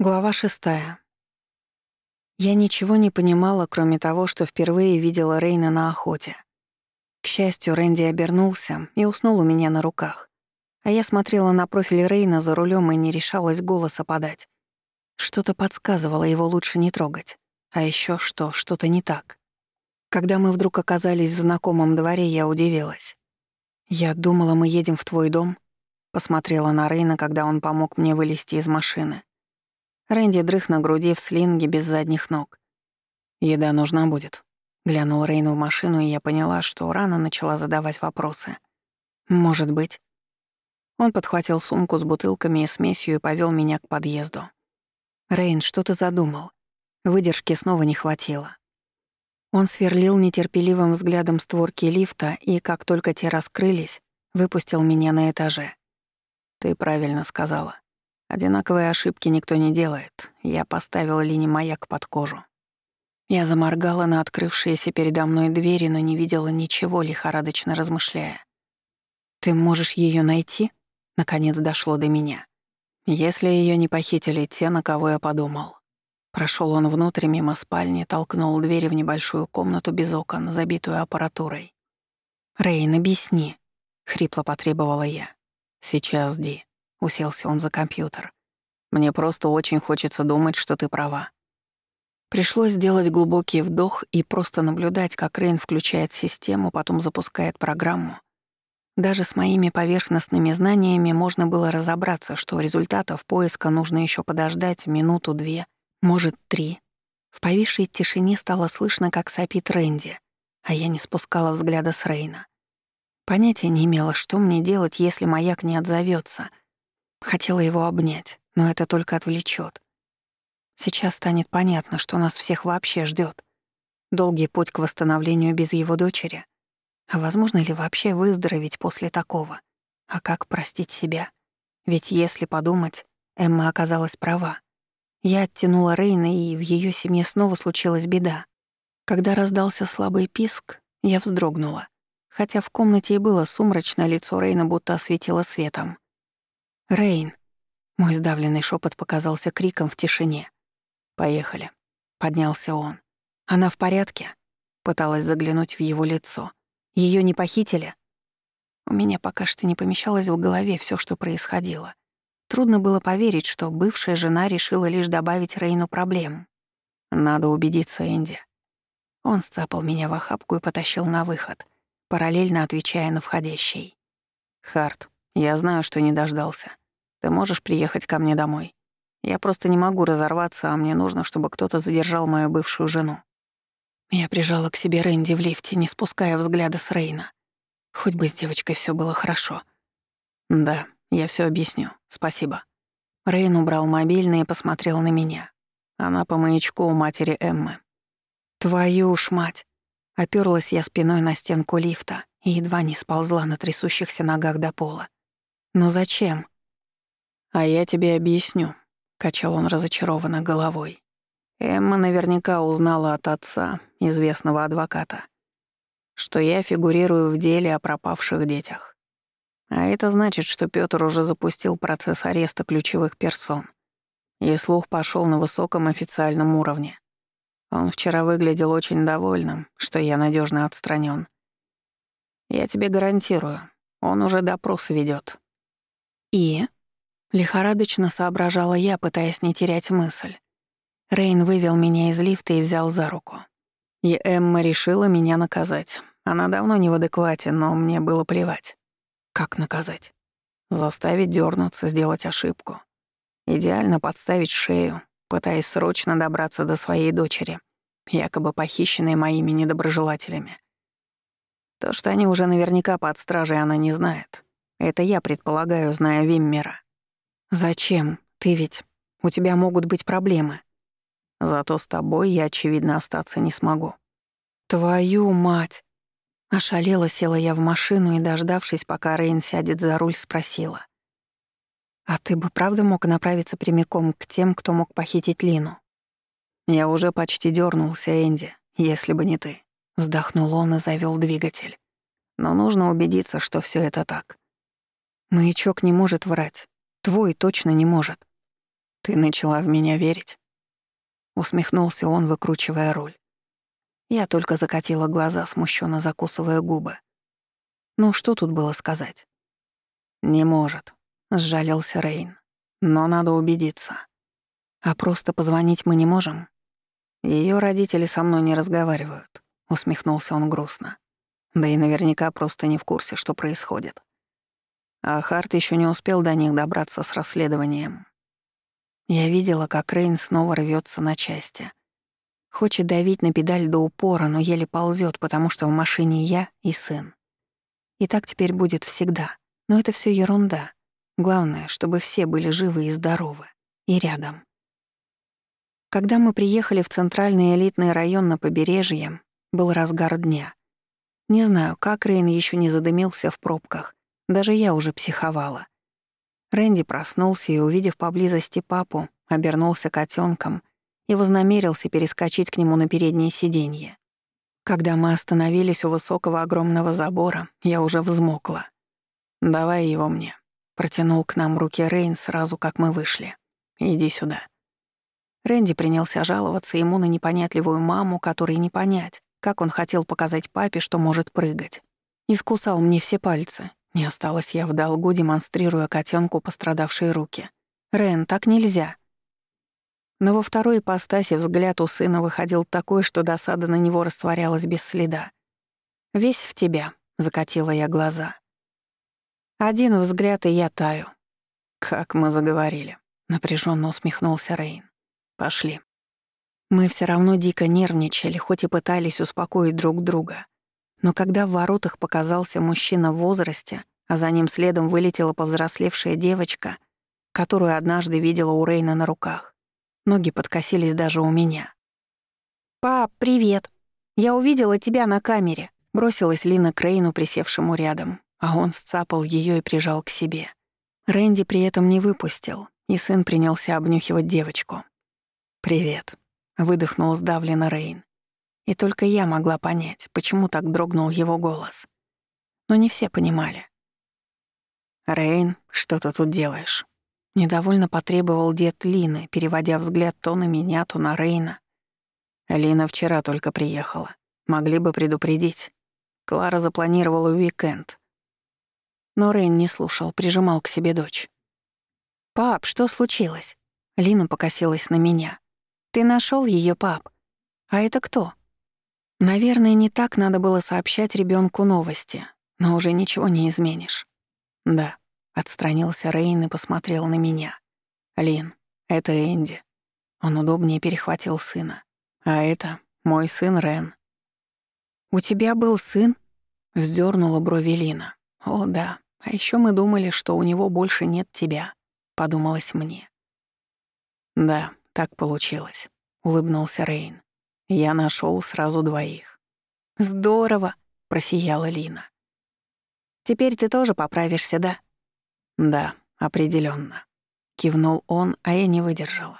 Глава шестая. Я ничего не понимала, кроме того, что впервые видела Рейна на охоте. К счастью, Рэнди обернулся и уснул у меня на руках. А я смотрела на профиль Рейна за рулем и не решалась голоса подать. Что-то подсказывало, его лучше не трогать. А еще что, что-то не так. Когда мы вдруг оказались в знакомом дворе, я удивилась. «Я думала, мы едем в твой дом», — посмотрела на Рейна, когда он помог мне вылезти из машины. Рэнди дрых на груди в слинге без задних ног. «Еда нужна будет», — глянул Рейн в машину, и я поняла, что рано начала задавать вопросы. «Может быть». Он подхватил сумку с бутылками и смесью и повел меня к подъезду. «Рейн, что ты задумал?» Выдержки снова не хватило. Он сверлил нетерпеливым взглядом створки лифта и, как только те раскрылись, выпустил меня на этаже. «Ты правильно сказала. Одинаковые ошибки никто не делает. Я поставила Лине маяк под кожу. Я заморгала на открывшиеся передо мной двери, но не видела ничего, лихорадочно размышляя. «Ты можешь ее найти?» Наконец дошло до меня. Если ее не похитили те, на кого я подумал. Прошел он внутрь мимо спальни, толкнул дверь в небольшую комнату без окон, забитую аппаратурой. «Рейн, объясни», — хрипло потребовала я. «Сейчас, Ди». Уселся он за компьютер. «Мне просто очень хочется думать, что ты права». Пришлось сделать глубокий вдох и просто наблюдать, как Рейн включает систему, потом запускает программу. Даже с моими поверхностными знаниями можно было разобраться, что результатов поиска нужно еще подождать минуту-две, может, три. В повисшей тишине стало слышно, как сопит Рэнди, а я не спускала взгляда с Рейна. Понятия не имела, что мне делать, если маяк не отзовется, Хотела его обнять, но это только отвлечет. Сейчас станет понятно, что нас всех вообще ждет. Долгий путь к восстановлению без его дочери. А возможно ли вообще выздороветь после такого? А как простить себя? Ведь если подумать, Эмма оказалась права. Я оттянула Рейна, и в ее семье снова случилась беда. Когда раздался слабый писк, я вздрогнула. Хотя в комнате и было сумрачно, лицо Рейна будто осветило светом. «Рейн!» Мой сдавленный шепот показался криком в тишине. «Поехали», — поднялся он. «Она в порядке?» Пыталась заглянуть в его лицо. Ее не похитили?» У меня пока что не помещалось в голове все, что происходило. Трудно было поверить, что бывшая жена решила лишь добавить Рейну проблем. «Надо убедиться, Энди». Он сцапал меня в охапку и потащил на выход, параллельно отвечая на входящий. «Харт, я знаю, что не дождался. Ты можешь приехать ко мне домой? Я просто не могу разорваться, а мне нужно, чтобы кто-то задержал мою бывшую жену». Я прижала к себе Рэнди в лифте, не спуская взгляда с Рейна. Хоть бы с девочкой все было хорошо. «Да, я все объясню. Спасибо». Рейн убрал мобильный и посмотрел на меня. Она по маячку у матери Эммы. «Твою уж мать!» Оперлась я спиной на стенку лифта и едва не сползла на трясущихся ногах до пола. «Но зачем?» «А я тебе объясню», — качал он разочарованно головой. Эмма наверняка узнала от отца, известного адвоката, что я фигурирую в деле о пропавших детях. А это значит, что Пётр уже запустил процесс ареста ключевых персон. И слух пошел на высоком официальном уровне. Он вчера выглядел очень довольным, что я надежно отстранен. Я тебе гарантирую, он уже допрос ведет. И? Лихорадочно соображала я, пытаясь не терять мысль. Рейн вывел меня из лифта и взял за руку. И Эмма решила меня наказать. Она давно не в адеквате, но мне было плевать. Как наказать? Заставить дернуться, сделать ошибку. Идеально подставить шею, пытаясь срочно добраться до своей дочери, якобы похищенной моими недоброжелателями. То, что они уже наверняка под стражей, она не знает. Это я предполагаю, зная Виммера. «Зачем? Ты ведь... У тебя могут быть проблемы. Зато с тобой я, очевидно, остаться не смогу». «Твою мать!» Ошалела села я в машину и, дождавшись, пока Рейн сядет за руль, спросила. «А ты бы правда мог направиться прямиком к тем, кто мог похитить Лину?» «Я уже почти дернулся, Энди, если бы не ты», — вздохнул он и завел двигатель. «Но нужно убедиться, что все это так». «Маячок не может врать. Твой точно не может. Ты начала в меня верить?» Усмехнулся он, выкручивая руль. Я только закатила глаза, смущенно закусывая губы. Ну, что тут было сказать? «Не может», — сжалился Рейн. «Но надо убедиться. А просто позвонить мы не можем?» Ее родители со мной не разговаривают», — усмехнулся он грустно. «Да и наверняка просто не в курсе, что происходит. А Харт еще не успел до них добраться с расследованием. Я видела, как Рейн снова рвется на части. Хочет давить на педаль до упора, но еле ползет, потому что в машине я и сын. И так теперь будет всегда. Но это все ерунда. Главное, чтобы все были живы и здоровы. И рядом. Когда мы приехали в центральный элитный район на побережье, был разгар дня. Не знаю, как Рейн еще не задымился в пробках. Даже я уже психовала. Рэнди проснулся и, увидев поблизости папу, обернулся котенком и вознамерился перескочить к нему на переднее сиденье. Когда мы остановились у высокого огромного забора, я уже взмокла. «Давай его мне», — протянул к нам руки Рейн сразу, как мы вышли. «Иди сюда». Рэнди принялся жаловаться ему на непонятливую маму, которой не понять, как он хотел показать папе, что может прыгать. Искусал мне все пальцы. Не осталась я в долгу, демонстрируя котенку пострадавшие руки. «Рен, так нельзя». Но во второй ипостаси взгляд у сына выходил такой, что досада на него растворялась без следа. «Весь в тебя», — закатила я глаза. Один взгляд, и я таю. «Как мы заговорили», — напряженно усмехнулся Рейн. «Пошли». Мы все равно дико нервничали, хоть и пытались успокоить друг друга. Но когда в воротах показался мужчина в возрасте, а за ним следом вылетела повзрослевшая девочка, которую однажды видела у Рейна на руках, Ноги подкосились даже у меня. «Пап, привет! Я увидела тебя на камере», — бросилась Лина к Рейну, присевшему рядом, а он сцапал ее и прижал к себе. Рэнди при этом не выпустил, и сын принялся обнюхивать девочку. «Привет», — выдохнул сдавленно Рейн. И только я могла понять, почему так дрогнул его голос. Но не все понимали. «Рейн, что ты тут делаешь?» Недовольно потребовал дед Лины, переводя взгляд то на меня, то на Рейна. Лина вчера только приехала. Могли бы предупредить. Клара запланировала уикенд. Но Рейн не слушал, прижимал к себе дочь. «Пап, что случилось?» Лина покосилась на меня. «Ты нашел ее, пап? А это кто?» Наверное, не так надо было сообщать ребенку новости, но уже ничего не изменишь. Да, Отстранился Рейн и посмотрел на меня. «Лин, это Энди». Он удобнее перехватил сына. «А это мой сын Рен». «У тебя был сын?» — вздернула брови Лина. «О, да. А еще мы думали, что у него больше нет тебя», — подумалось мне. «Да, так получилось», — улыбнулся Рейн. «Я нашел сразу двоих». «Здорово», — просияла Лина. «Теперь ты тоже поправишься, да?» «Да, определенно, кивнул он, а я не выдержала.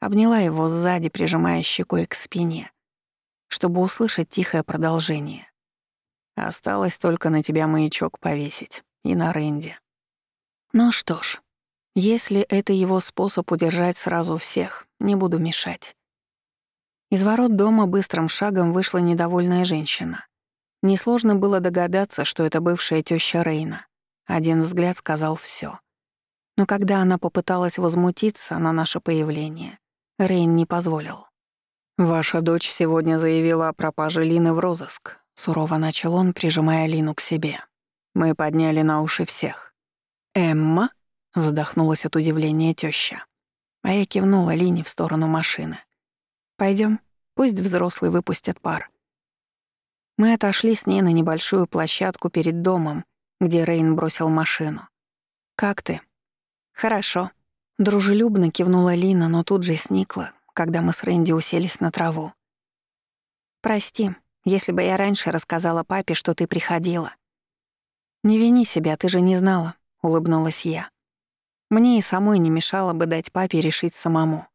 Обняла его сзади, прижимая щекой к спине, чтобы услышать тихое продолжение. Осталось только на тебя маячок повесить и на Рэнди. Ну что ж, если это его способ удержать сразу всех, не буду мешать. Из ворот дома быстрым шагом вышла недовольная женщина. Несложно было догадаться, что это бывшая теща Рейна. Один взгляд сказал все. Но когда она попыталась возмутиться на наше появление, Рейн не позволил. «Ваша дочь сегодня заявила о пропаже Лины в розыск», — сурово начал он, прижимая Лину к себе. «Мы подняли на уши всех». «Эмма?» — задохнулась от удивления теща. А я кивнула Лине в сторону машины. Пойдем, пусть взрослые выпустят пар». Мы отошли с ней на небольшую площадку перед домом, где Рейн бросил машину. «Как ты?» «Хорошо». Дружелюбно кивнула Лина, но тут же сникла, когда мы с Рэнди уселись на траву. «Прости, если бы я раньше рассказала папе, что ты приходила». «Не вини себя, ты же не знала», — улыбнулась я. Мне и самой не мешало бы дать папе решить самому.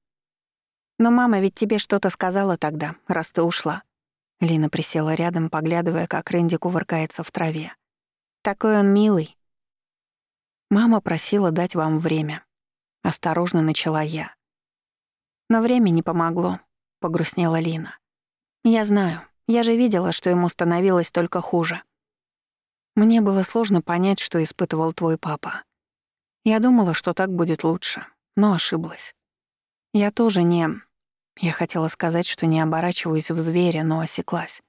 «Но мама ведь тебе что-то сказала тогда, раз ты ушла». Лина присела рядом, поглядывая, как Рэнди кувыркается в траве. Такой он милый». «Мама просила дать вам время». Осторожно начала я. Но время не помогло, погрустнела Лина. Я знаю, я же видела, что ему становилось только хуже. Мне было сложно понять, что испытывал твой папа. Я думала, что так будет лучше, но ошиблась. Я тоже не... Я хотела сказать, что не оборачиваюсь в зверя, но осеклась.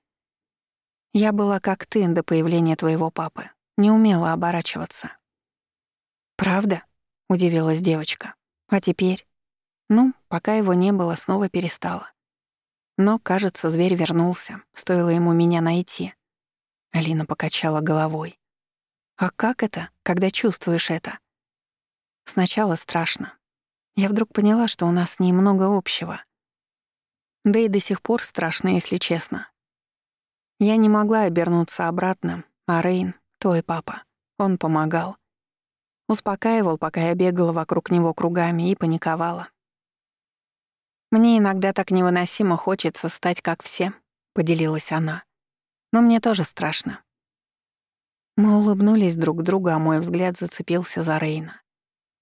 Я была как ты до появления твоего папы, не умела оборачиваться. «Правда?» — удивилась девочка. «А теперь?» Ну, пока его не было, снова перестала. Но, кажется, зверь вернулся, стоило ему меня найти. Алина покачала головой. «А как это, когда чувствуешь это?» Сначала страшно. Я вдруг поняла, что у нас немного общего. Да и до сих пор страшно, если честно. Я не могла обернуться обратно, а Рейн, твой папа, он помогал. Успокаивал, пока я бегала вокруг него кругами и паниковала. «Мне иногда так невыносимо хочется стать как все», — поделилась она. «Но мне тоже страшно». Мы улыбнулись друг другу, а мой взгляд зацепился за Рейна.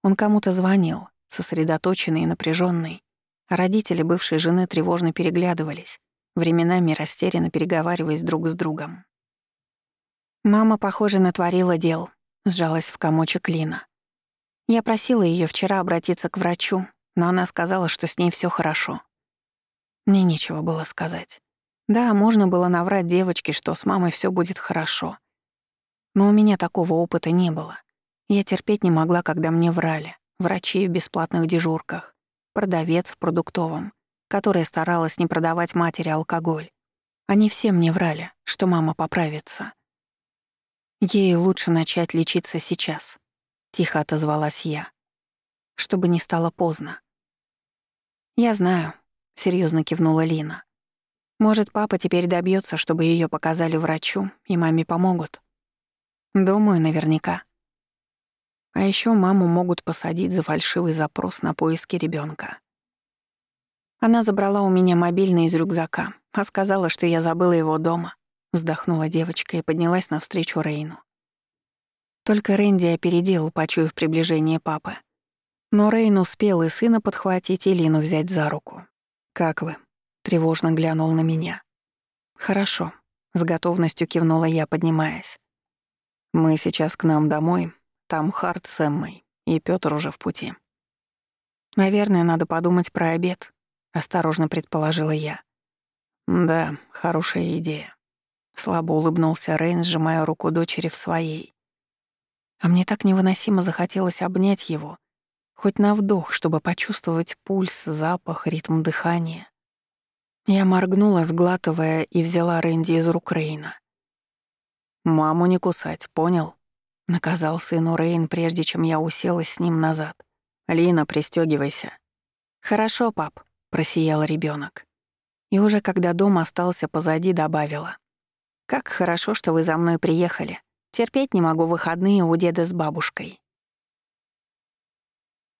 Он кому-то звонил, сосредоточенный и напряженный. Родители бывшей жены тревожно переглядывались, временами растерянно переговариваясь друг с другом. «Мама, похоже, натворила дел», — сжалась в комочек Лина. «Я просила ее вчера обратиться к врачу, но она сказала, что с ней все хорошо. Мне нечего было сказать. Да, можно было наврать девочке, что с мамой все будет хорошо. Но у меня такого опыта не было. Я терпеть не могла, когда мне врали. Врачи в бесплатных дежурках, продавец в продуктовом, которая старалась не продавать матери алкоголь. Они все мне врали, что мама поправится. Ей лучше начать лечиться сейчас, тихо отозвалась я, чтобы не стало поздно. «Я знаю», — серьезно кивнула Лина. «Может, папа теперь добьется, чтобы ее показали врачу, и маме помогут?» «Думаю, наверняка». А еще маму могут посадить за фальшивый запрос на поиски ребенка. Она забрала у меня мобильный из рюкзака, а сказала, что я забыла его дома. Вздохнула девочка и поднялась навстречу Рейну. Только Рэнди опередил, почуяв приближение папы. Но Рейн успел и сына подхватить, и Лину взять за руку. «Как вы?» — тревожно глянул на меня. «Хорошо», — с готовностью кивнула я, поднимаясь. «Мы сейчас к нам домой, там Харт с Эммой, и Пётр уже в пути». «Наверное, надо подумать про обед», — осторожно предположила я. «Да, хорошая идея». Слабо улыбнулся Рейн, сжимая руку дочери в своей. А мне так невыносимо захотелось обнять его Хоть на вдох, чтобы почувствовать пульс, запах, ритм дыхания. Я моргнула, сглатывая, и взяла Рэнди из рук Рейна. «Маму не кусать, понял?» — наказал сыну Рейн, прежде чем я уселась с ним назад. «Лина, пристёгивайся». «Хорошо, пап», — просиял ребёнок. И уже когда дом остался позади, добавила. «Как хорошо, что вы за мной приехали. Терпеть не могу выходные у деда с бабушкой».